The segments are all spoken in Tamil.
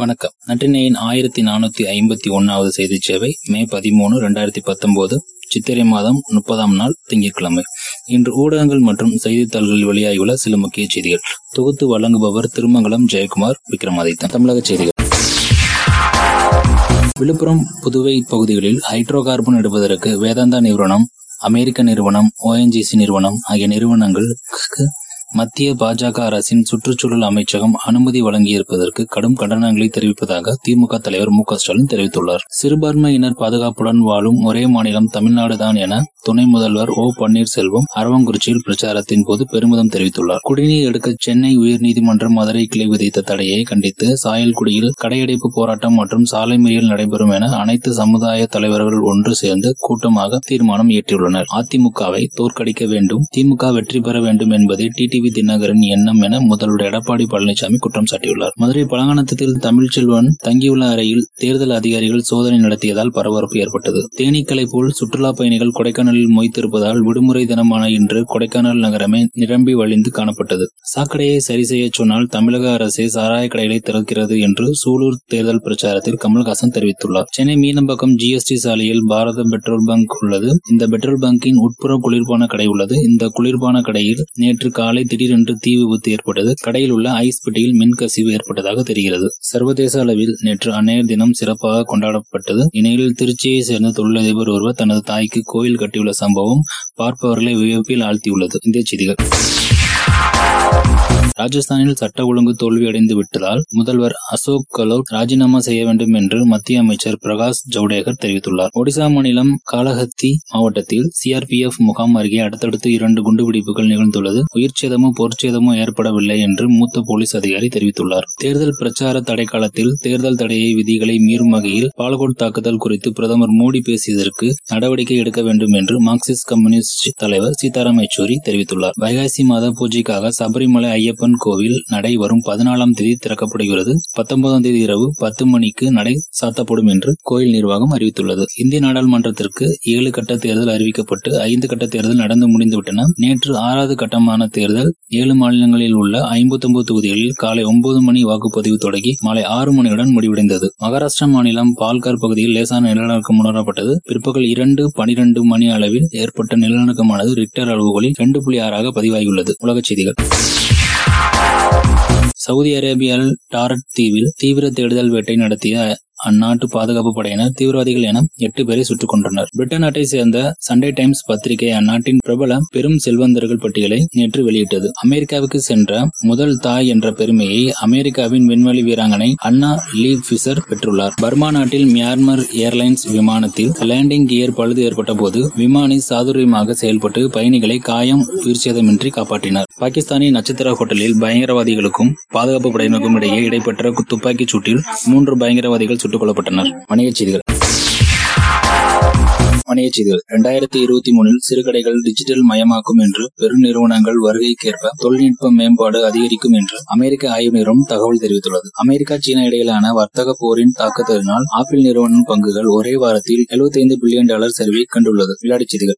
வணக்கம். நன்றினையின் ஆயிரத்தி நானூத்தி ஐம்பத்தி ஒன்னாவது செய்தி சேவை மே பதிமூணு இரண்டாயிரத்தி பத்தொன்பது சித்திரை மாதம் முப்பதாம் நாள் திங்கட்கிழமை. இன்று ஊடகங்கள் மற்றும் செய்தித்தாள்களில் வெளியாகியுள்ள சில முக்கிய செய்திகள். தொகுத்து வழங்குபவர் திருமங்கலம் ஜெயக்குமார் விக்ரமாதித்தன். தமிழக செய்திகள். விழுப்புரம் புதுவை பகுதிகளில் ஹைட்ரோ கார்பன் எடுப்பதற்கு வேதாந்தா நிறுவனம் அமெரிக்க நிறுவனம் ஓஎன்ஜிசி நிறுவனம் ஆகிய நிறுவனங்களுக்கு மத்திய பாஜக அரசின் சுற்றுச்சூழல் அமைச்சகம் அனுமதி வழங்கியிருப்பதற்கு கடும் கண்டனங்களை தெரிவிப்பதாக திமுக தலைவர் மு ஸ்டாலின் தெரிவித்துள்ளார். சிறுபான்மையினர் பாதுகாப்புடன் வாழும் ஒரே மாநிலம் தமிழ்நாடுதான் என துணை முதல்வர் ஓ பன்னீர்செல்வம் அரவங்குறிச்சியில் பிரச்சாரத்தின் போது பெருமிதம் தெரிவித்துள்ளார். குடிநீர் எடுக்க சென்னை உயர்நீதிமன்றம் மதுரை கிளை விதித்த தடையை கண்டித்து சாயல்குடியில் கடையடைப்பு போராட்டம் மற்றும் சாலை மறியல் நடைபெறும் என அனைத்து சமுதாய தலைவர்கள் ஒன்று சேர்ந்து கூட்டமாக தீர்மானம் இயற்றியுள்ளனர். அதிமுகவை தோற்கடிக்க வேண்டும் திமுக வெற்றி பெற வேண்டும் என்பதே டிடிவி தினகரன் எண்ணம் என முதல்வர் எடப்பாடி பழனிசாமி குற்றம் சாட்டியுள்ளார். மதுரை பழங்கானத்தில் தமிழ்ச்செல்வன் தங்கியுள்ள அறையில் தேர்தல் அதிகாரிகள் சோதனை நடத்தியதால் பரபரப்பு ஏற்பட்டது. தேனீக்களை போல் சுற்றுலா பயணிகள் கொடைக்கானல் கொடைக்கானலில் மொய்த்திருப்பதால் விடுமுறை தினமான இன்று கொடைக்கானல் நகரமே நிரம்பி வழிந்து காணப்பட்டது. சாக்கடையை சரி செய்ய சொன்னால் தமிழக அரசு சாராய கடைகளை திறக்கிறது என்று சூலூர் தேர்தல் பிரச்சாரத்தில் கமல்ஹாசன் தெரிவித்துள்ளார். சென்னை மீனம்பாக்கம் ஜிஎஸ்டி சாலையில் பாரத பெட்ரோல் பங்க் உள்ளது. இந்த பெட்ரோல் பங்கின் உட்புற குளிர்பான கடை உள்ளது. இந்த குளிர்பான கடையில் நேற்று காலை திடீரென்று தீ விபத்து ஏற்பட்டது. கடையில் உள்ள ஐஸ் பெட்டியில் மின்கசிவு ஏற்பட்டதாக தெரிகிறது. சர்வதேச அளவில் நேற்று அன்னையர் தினம் சிறப்பாக கொண்டாடப்பட்டது. இந்நிலையில் திருச்சியை சேர்ந்த தொழிலதிபர் ஒருவர் தனது தாய்க்கு கோயில் கட்டியுள்ள உள்ள சம்பவம் பார்ப்பவர்களை வியப்பில் ஆழ்த்தியுள்ளது. இந்திய செய்திகள். ராஜஸ்தானில் சட்ட ஒழுங்கு தோல்வியடைந்து விட்டதால் முதல்வர் அசோக் கெலோட் ராஜினாமா செய்ய வேண்டும் என்று மத்திய அமைச்சர் பிரகாஷ் ஜவ்டேகர் தெரிவித்துள்ளார். ஒடிசா மாநிலம் காலஹத்தி மாவட்டத்தில் சிஆர்பிஎஃப் முகாம் அருகே அடுத்தடுத்து இரண்டு குண்டுபிடிப்புகள் நிகழ்ந்துள்ளது. உயிர்ச்சேதமோ பொருட்சேதமோ ஏற்படவில்லை என்று மூத்த போலீஸ் அதிகாரி தெரிவித்துள்ளார். தேர்தல் பிரச்சார தடை காலத்தில் தேர்தல் தடையை விதிகளை மீறும் வகையில் பாலகோட் தாக்குதல் குறித்து பிரதமர் மோடி பேசியதற்கு நடவடிக்கை எடுக்க வேண்டும் என்று மார்க்சிஸ்ட் கம்யூனிஸ்ட் தலைவர் சீதாராம் யெச்சூரி தெரிவித்துள்ளார். வைகாசி மாத பூஜைக்காக சபரிமலை ஐயப்பன் கோவில் நடை வரும் பதினாலாம் தேதி திறக்கப்படுகிறது. பத்தொன்பதாம் தேதி இரவு பத்து மணிக்கு நடை சாத்தப்படும் என்று கோயில் நிர்வாகம் அறிவித்துள்ளது. இந்திய நாடாளுமன்றத்திற்கு ஏழு கட்ட தேர்தல் அறிவிக்கப்பட்டு ஐந்து கட்ட தேர்தல் நடந்து முடிந்துவிட்டன. நேற்று ஆறாவது கட்டமான தேர்தல் ஏழு மாநிலங்களில் உள்ள ஐம்பத்தி ஒன்பது தொகுதிகளில் காலை ஒன்பது மணி வாக்குப்பதிவு தொடங்கி மாலை ஆறு மணியுடன் முடிவடைந்தது. மகாராஷ்டிரா மாநிலம் பால்கார் பகுதியில் லேசான நிலநடுக்கம் உணரப்பட்டது. பிற்பகல் இரண்டு பனிரெண்டு மணி அளவில் ஏற்பட்ட நிலநடுக்கமானது ரிக்டர் அளவுகளில் இரண்டு புள்ளி ஆறாக பதிவாகியுள்ளது. உலகச் செய்திகள். சவுதி அரேபியாவில் டாரட் தீவில் தீவிர தேடுதல் வேட்டை நடத்திய அந்நாட்டு பாதுகாப்பு படையினர் தீவிரவாதிகள் என எட்டு பேரை சுட்டுக் கொண்டனர் பிரிட்டன் நாட்டை சேர்ந்த சண்டே டைம்ஸ் பத்திரிகை அந்நாட்டின் பிரபல பெரும் செல்வந்தர்கள் பட்டியலை நேற்று வெளியிட்டது. அமெரிக்காவுக்கு சென்ற முதல் தாய் என்ற பெருமையை அமெரிக்காவின் விண்வெளி வீராங்கனை அண்ணா லீ பிசர் பெற்றுள்ளார். பர்மா நாட்டில் மியான்மர் ஏர்லைன்ஸ் விமானத்தில் லேண்டிங் கியர் பழுது ஏற்பட்ட போது விமானி சாதுரியமாக செயல்பட்டு பயணிகளை காயம் உயிர்ச்சேதமின்றி காப்பாற்றினார். பாகிஸ்தானின் நட்சத்திர ஹோட்டலில் பயங்கரவாதிகளுக்கும் பாதுகாப்பு படையினருக்கும் இடையே இடைப்பெற்ற துப்பாக்கிச் சூட்டில் மூன்று பயங்கரவாதிகள் சுட்டுக் கொல்லப்பட்டனர். வணிகச் செய்திகள். வணிகச் செய்திகள். இரண்டாயிரத்தி இருபத்தி மூணில் சிறுகடைகள் டிஜிட்டல் மயமாக்கும் என்று பெருநிறுவனங்கள் வருகைக்கேற்ப தொழில்நுட்ப மேம்பாடு அதிகரிக்கும் என்று அமெரிக்க ஆய்வு நிறுவனம் தகவல் தெரிவித்துள்ளது. அமெரிக்கா சீனா இடையிலான வர்த்தக போரின் தாக்கத்தினால் ஆப்பிள் நிறுவனம் பங்குகள் ஒரே வாரத்தில் எழுபத்தைந்து பில்லியன் டாலர் சரிவை கண்டுள்ளது. விளையாட்டுச் செய்திகள்.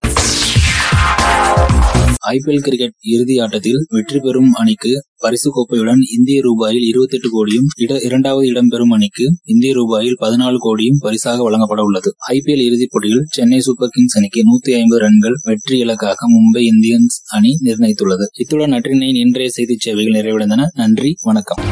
ஐபிஎல் கிரிக்கெட் இறுதி ஆட்டத்தில் வெற்றி பெறும் அணிக்கு பரிசு கோப்பையுடன் இந்திய ரூபாயில் இருபத்தி எட்டு கோடியும் இரண்டாவது இடம் பெறும் அணிக்கு இந்திய ரூபாயில் பதினாலு கோடியும் பரிசாக வழங்கப்பட உள்ளது. ஐபிஎல் இறுதிப் போட்டியில் சென்னை சூப்பர் கிங்ஸ் அணிக்கு நூத்தி ஐம்பது ரன்கள் வெற்றி இலக்காக மும்பை இந்தியன்ஸ் அணி நிர்ணயித்துள்ளது. இத்துடன் நற்றினையின் இன்றைய செய்தி சேவைகள் நிறைவடைந்தன. நன்றி வணக்கம்.